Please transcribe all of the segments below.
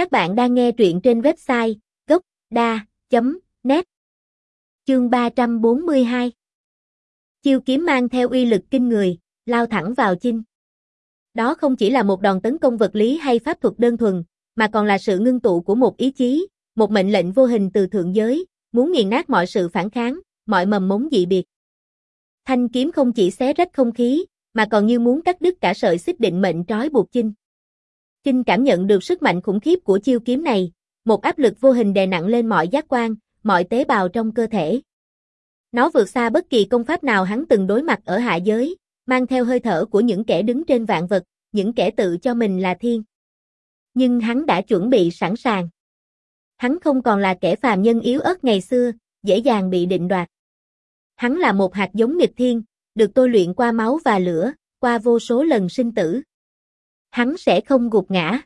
Các bạn đang nghe truyện trên website gốc.da.net Chương 342 Chiêu kiếm mang theo uy lực kinh người, lao thẳng vào chinh. Đó không chỉ là một đòn tấn công vật lý hay pháp thuật đơn thuần, mà còn là sự ngưng tụ của một ý chí, một mệnh lệnh vô hình từ thượng giới, muốn nghiền nát mọi sự phản kháng, mọi mầm mống dị biệt. Thanh kiếm không chỉ xé rách không khí, mà còn như muốn cắt đứt cả sợi xích định mệnh trói buộc chinh. Kinh cảm nhận được sức mạnh khủng khiếp của chiêu kiếm này, một áp lực vô hình đè nặng lên mọi giác quan, mọi tế bào trong cơ thể. Nó vượt xa bất kỳ công pháp nào hắn từng đối mặt ở hạ giới, mang theo hơi thở của những kẻ đứng trên vạn vật, những kẻ tự cho mình là thiên. Nhưng hắn đã chuẩn bị sẵn sàng. Hắn không còn là kẻ phàm nhân yếu ớt ngày xưa, dễ dàng bị định đoạt. Hắn là một hạt giống nghịch thiên, được tôi luyện qua máu và lửa, qua vô số lần sinh tử. Hắn sẽ không gục ngã.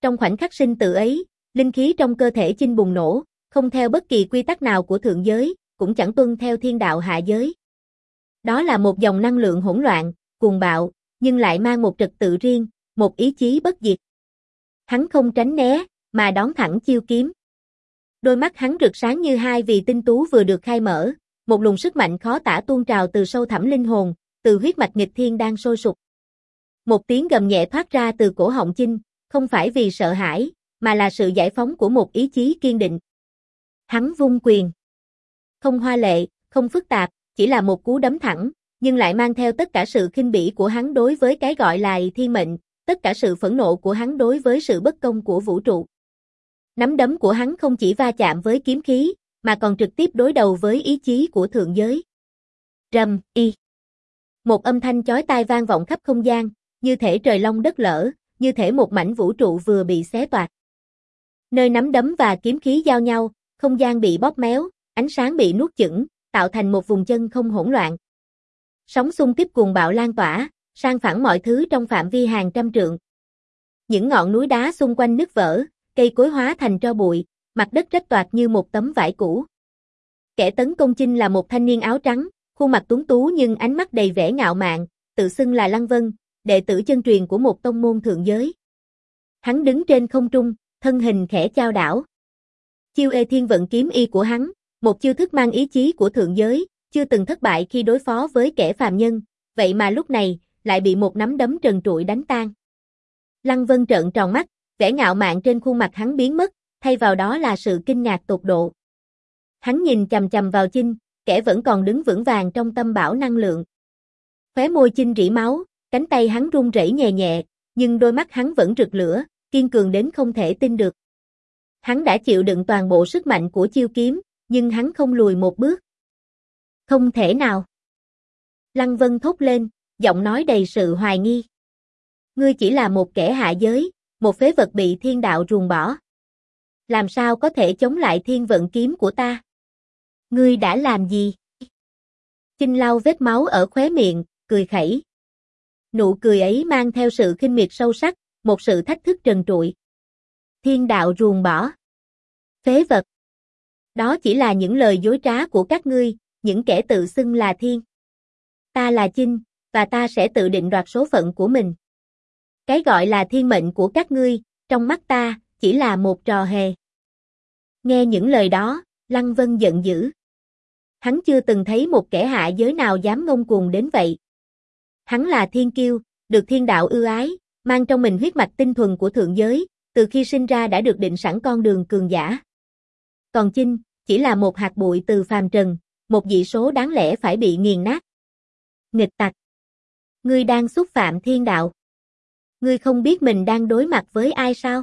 Trong khoảnh khắc sinh tử ấy, linh khí trong cơ thể chinh bùng nổ, không theo bất kỳ quy tắc nào của thượng giới, cũng chẳng tuân theo thiên đạo hạ giới. Đó là một dòng năng lượng hỗn loạn, cuồng bạo, nhưng lại mang một trật tự riêng, một ý chí bất diệt. Hắn không tránh né, mà đón thẳng chiêu kiếm. Đôi mắt hắn rực sáng như hai vì tinh tú vừa được khai mở, một luồng sức mạnh khó tả tuôn trào từ sâu thẳm linh hồn, từ huyết mạch nghịch thiên đang sôi sục. Một tiếng gầm nhẹ thoát ra từ cổ họng chinh, không phải vì sợ hãi, mà là sự giải phóng của một ý chí kiên định. Hắn vung quyền. Không hoa lệ, không phức tạp, chỉ là một cú đấm thẳng, nhưng lại mang theo tất cả sự khinh bỉ của hắn đối với cái gọi là thiên mệnh, tất cả sự phẫn nộ của hắn đối với sự bất công của vũ trụ. Nắm đấm của hắn không chỉ va chạm với kiếm khí, mà còn trực tiếp đối đầu với ý chí của thượng giới. Rầm, y. Một âm thanh chói tai vang vọng khắp không gian, như thể trời long đất lở, như thể một mảnh vũ trụ vừa bị xé toạc. Nơi nắm đấm và kiếm khí giao nhau, không gian bị bóp méo, ánh sáng bị nuốt chửng, tạo thành một vùng chân không hỗn loạn. Sóng xung kích cuồng bạo lan tỏa, sang phẳng mọi thứ trong phạm vi hàng trăm trượng. Những ngọn núi đá xung quanh nứt vỡ, cây cối hóa thành tro bụi, mặt đất rách toạc như một tấm vải cũ. Kẻ tấn công chinh là một thanh niên áo trắng, khuôn mặt tuấn tú nhưng ánh mắt đầy vẻ ngạo mạn, tự xưng là Lăng Vân, đệ tử chân truyền của một tông môn thượng giới. Hắn đứng trên không trung, thân hình khẽ trao đảo. Chiêu ê thiên vận kiếm y của hắn, một chiêu thức mang ý chí của thượng giới, chưa từng thất bại khi đối phó với kẻ phàm nhân, vậy mà lúc này, lại bị một nắm đấm trần trụi đánh tan. Lăng Vân trợn tròn mắt, vẻ ngạo mạn trên khuôn mặt hắn biến mất, thay vào đó là sự kinh ngạc tột độ. Hắn nhìn chầm chầm vào Chinh, kẻ vẫn còn đứng vững vàng trong tâm bảo năng lượng. Khóe môi Chinh rỉ máu, cánh tay hắn run rẩy nhẹ nhẹ, nhưng đôi mắt hắn vẫn rực lửa, kiên cường đến không thể tin được. Hắn đã chịu đựng toàn bộ sức mạnh của chiêu kiếm, nhưng hắn không lùi một bước. Không thể nào. Lăng Vân thốt lên, giọng nói đầy sự hoài nghi. Ngươi chỉ là một kẻ hạ giới, một phế vật bị thiên đạo ruồng bỏ. Làm sao có thể chống lại thiên vận kiếm của ta? Ngươi đã làm gì? Chinh lau vết máu ở khóe miệng, cười khẩy. Nụ cười ấy mang theo sự khinh miệt sâu sắc, một sự thách thức trần trụi. Thiên đạo ruồng bỏ. Phế vật. Đó chỉ là những lời dối trá của các ngươi, những kẻ tự xưng là thiên. Ta là Chinh, và ta sẽ tự định đoạt số phận của mình. Cái gọi là thiên mệnh của các ngươi, trong mắt ta, chỉ là một trò hề. Nghe những lời đó, Lăng Vân giận dữ. Hắn chưa từng thấy một kẻ hạ giới nào dám ngông cuồng đến vậy. Hắn là thiên kiêu, được thiên đạo ưu ái, mang trong mình huyết mạch tinh thuần của thượng giới, từ khi sinh ra đã được định sẵn con đường cường giả. Còn Chinh, chỉ là một hạt bụi từ phàm trần, một dị số đáng lẽ phải bị nghiền nát. Nghịch tặc. Ngươi đang xúc phạm thiên đạo. Ngươi không biết mình đang đối mặt với ai sao?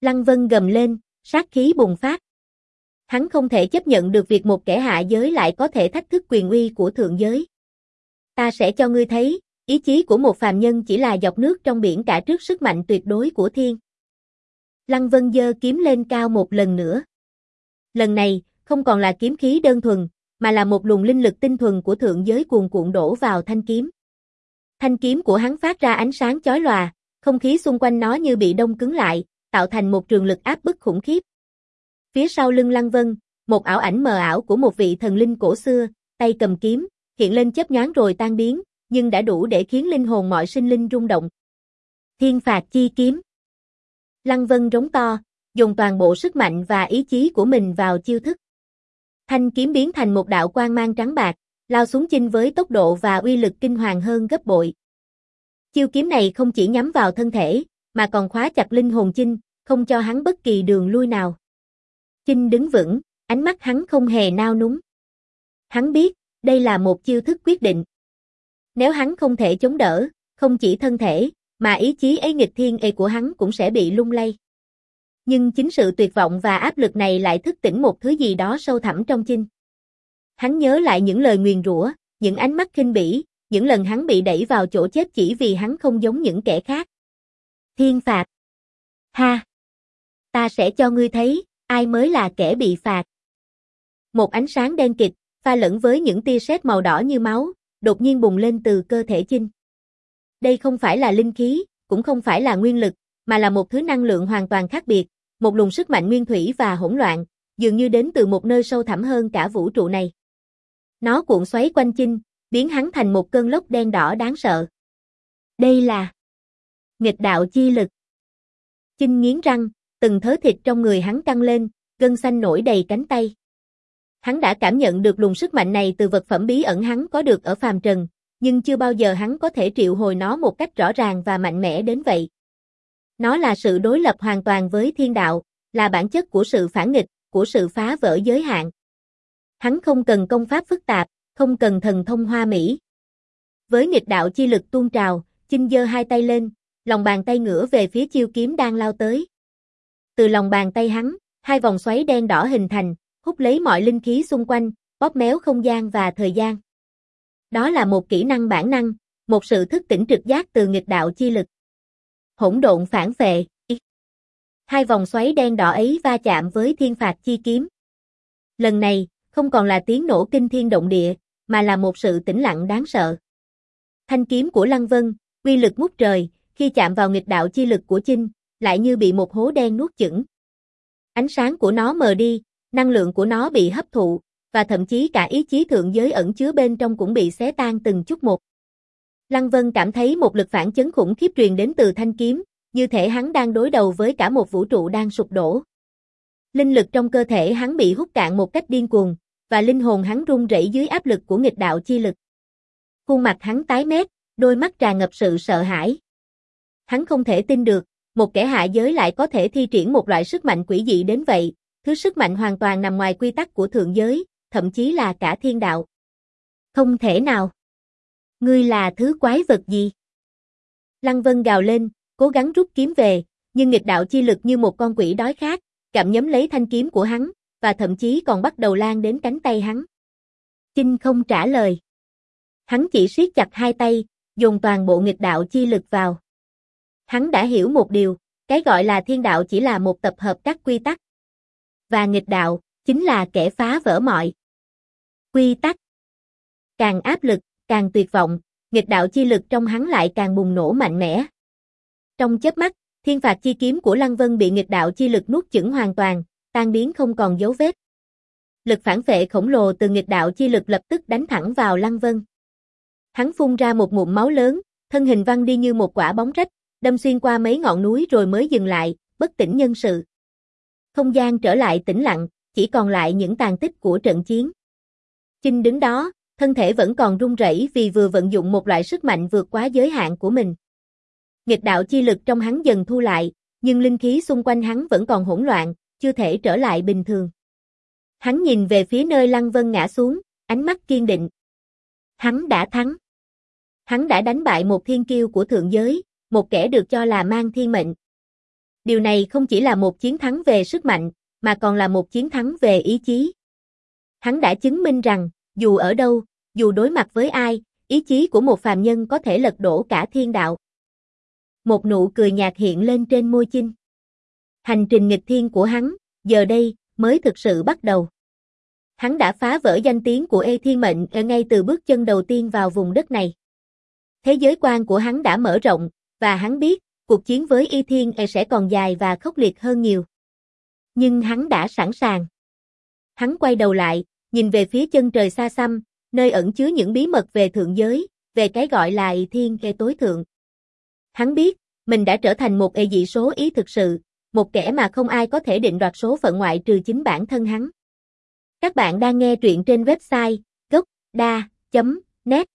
Lăng Vân gầm lên, sát khí bùng phát. Hắn không thể chấp nhận được việc một kẻ hạ giới lại có thể thách thức quyền uy của thượng giới. Ta sẽ cho ngươi thấy, ý chí của một phàm nhân chỉ là dọc nước trong biển cả trước sức mạnh tuyệt đối của thiên. Lăng Vân dơ kiếm lên cao một lần nữa. Lần này, không còn là kiếm khí đơn thuần, mà là một luồng linh lực tinh thuần của thượng giới cuồn cuộn đổ vào thanh kiếm. Thanh kiếm của hắn phát ra ánh sáng chói lòa, không khí xung quanh nó như bị đông cứng lại, tạo thành một trường lực áp bức khủng khiếp. Phía sau lưng Lăng Vân, một ảo ảnh mờ ảo của một vị thần linh cổ xưa, tay cầm kiếm, hiện lên chớp nhoáng rồi tan biến, nhưng đã đủ để khiến linh hồn mọi sinh linh rung động. Thiên phạt chi kiếm. Lăng Vân rống to, dùng toàn bộ sức mạnh và ý chí của mình vào chiêu thức. Thanh kiếm biến thành một đạo quang mang trắng bạc, lao xuống chinh với tốc độ và uy lực kinh hoàng hơn gấp bội. Chiêu kiếm này không chỉ nhắm vào thân thể, mà còn khóa chặt linh hồn chinh, không cho hắn bất kỳ đường lui nào. Chinh đứng vững, ánh mắt hắn không hề nao núng. Hắn biết, đây là một chiêu thức quyết định. Nếu hắn không thể chống đỡ, không chỉ thân thể, mà ý chí ấy nghịch thiên ấy của hắn cũng sẽ bị lung lay. Nhưng chính sự tuyệt vọng và áp lực này lại thức tỉnh một thứ gì đó sâu thẳm trong chinh. Hắn nhớ lại những lời nguyền rủa, những ánh mắt khinh bỉ, những lần hắn bị đẩy vào chỗ chết chỉ vì hắn không giống những kẻ khác. Thiên phạt. Ha! Ta sẽ cho ngươi thấy, ai mới là kẻ bị phạt. Một ánh sáng đen kịt, pha lẫn với những tia sét màu đỏ như máu, đột nhiên bùng lên từ cơ thể Chinh. Đây không phải là linh khí, cũng không phải là nguyên lực, mà là một thứ năng lượng hoàn toàn khác biệt, một luồng sức mạnh nguyên thủy và hỗn loạn, dường như đến từ một nơi sâu thẳm hơn cả vũ trụ này. Nó cuộn xoáy quanh Chinh, biến hắn thành một cơn lốc đen đỏ đáng sợ. Đây là nghịch đạo chi lực. Chinh nghiến răng, từng thớ thịt trong người hắn căng lên, gân xanh nổi đầy cánh tay. Hắn đã cảm nhận được luồng sức mạnh này từ vật phẩm bí ẩn hắn có được ở phàm trần, nhưng chưa bao giờ hắn có thể triệu hồi nó một cách rõ ràng và mạnh mẽ đến vậy. Nó là sự đối lập hoàn toàn với thiên đạo, là bản chất của sự phản nghịch, của sự phá vỡ giới hạn. Hắn không cần công pháp phức tạp, không cần thần thông hoa mỹ. Với nghịch đạo chi lực tuôn trào, chinh giơ hai tay lên, lòng bàn tay ngửa về phía chiêu kiếm đang lao tới. Từ lòng bàn tay hắn, hai vòng xoáy đen đỏ hình thành, hút lấy mọi linh khí xung quanh, bóp méo không gian và thời gian. Đó là một kỹ năng bản năng, một sự thức tỉnh trực giác từ nghịch đạo chi lực. Hỗn độn phản phệ. Hai vòng xoáy đen đỏ ấy va chạm với thiên phạt chi kiếm. Lần này, không còn là tiếng nổ kinh thiên động địa, mà là một sự tĩnh lặng đáng sợ. Thanh kiếm của Lăng Vân, uy lực ngút trời, khi chạm vào nghịch đạo chi lực của Chinh, lại như bị một hố đen nuốt chửng. Ánh sáng của nó mờ đi, năng lượng của nó bị hấp thụ, và thậm chí cả ý chí thượng giới ẩn chứa bên trong cũng bị xé tan từng chút một. Lăng Vân cảm thấy một lực phản chấn khủng khiếp truyền đến từ thanh kiếm, như thể hắn đang đối đầu với cả một vũ trụ đang sụp đổ. Linh lực trong cơ thể hắn bị hút cạn một cách điên cuồng, và linh hồn hắn run rẩy dưới áp lực của nghịch đạo chi lực. Khuôn mặt hắn tái mét, đôi mắt tràn ngập sự sợ hãi. Hắn không thể tin được, một kẻ hạ giới lại có thể thi triển một loại sức mạnh quỷ dị đến vậy, thứ sức mạnh hoàn toàn nằm ngoài quy tắc của thượng giới, thậm chí là cả thiên đạo. Không thể nào. Ngươi là thứ quái vật gì? Lăng Vân gào lên, cố gắng rút kiếm về, nhưng nghịch đạo chi lực như một con quỷ đói khát, cảm nhấm lấy thanh kiếm của hắn, và thậm chí còn bắt đầu lan đến cánh tay hắn. Chinh không trả lời. Hắn chỉ siết chặt hai tay, dùng toàn bộ nghịch đạo chi lực vào. Hắn đã hiểu một điều, cái gọi là thiên đạo chỉ là một tập hợp các quy tắc. Và nghịch đạo, chính là kẻ phá vỡ mọi quy tắc. Càng áp lực, càng tuyệt vọng, nghịch đạo chi lực trong hắn lại càng bùng nổ mạnh mẽ. Trong chớp mắt, thiên phạt chi kiếm của Lăng Vân bị nghịch đạo chi lực nuốt chửng hoàn toàn, tan biến không còn dấu vết. Lực phản vệ khổng lồ từ nghịch đạo chi lực lập tức đánh thẳng vào Lăng Vân. Hắn phun ra một ngụm máu lớn, thân hình văng đi như một quả bóng rách, đâm xuyên qua mấy ngọn núi rồi mới dừng lại, bất tỉnh nhân sự. Không gian trở lại tĩnh lặng, chỉ còn lại những tàn tích của trận chiến. Chinh đứng đó, thân thể vẫn còn run rẩy vì vừa vận dụng một loại sức mạnh vượt quá giới hạn của mình. Nghịch đạo chi lực trong hắn dần thu lại, nhưng linh khí xung quanh hắn vẫn còn hỗn loạn, chưa thể trở lại bình thường. Hắn nhìn về phía nơi Lăng Vân ngã xuống, ánh mắt kiên định. Hắn đã thắng. Hắn đã đánh bại một thiên kiêu của thượng giới, một kẻ được cho là mang thiên mệnh. Điều này không chỉ là một chiến thắng về sức mạnh, mà còn là một chiến thắng về ý chí. Hắn đã chứng minh rằng, dù ở đâu, dù đối mặt với ai, ý chí của một phàm nhân có thể lật đổ cả thiên đạo. Một nụ cười nhạt hiện lên trên môi chinh. Hành trình nghịch thiên của hắn, giờ đây, mới thực sự bắt đầu. Hắn đã phá vỡ danh tiếng của Ê Thiên Mệnh ở ngay từ bước chân đầu tiên vào vùng đất này. Thế giới quan của hắn đã mở rộng, và hắn biết, cuộc chiến với Y Thiên e sẽ còn dài và khốc liệt hơn nhiều. Nhưng hắn đã sẵn sàng. Hắn quay đầu lại, nhìn về phía chân trời xa xăm, nơi ẩn chứa những bí mật về thượng giới, về cái gọi là Y Thiên e tối thượng. Hắn biết, mình đã trở thành một e dị số ý thực sự, một kẻ mà không ai có thể định đoạt số phận ngoại trừ chính bản thân hắn. Các bạn đang nghe truyện trên website gocda.net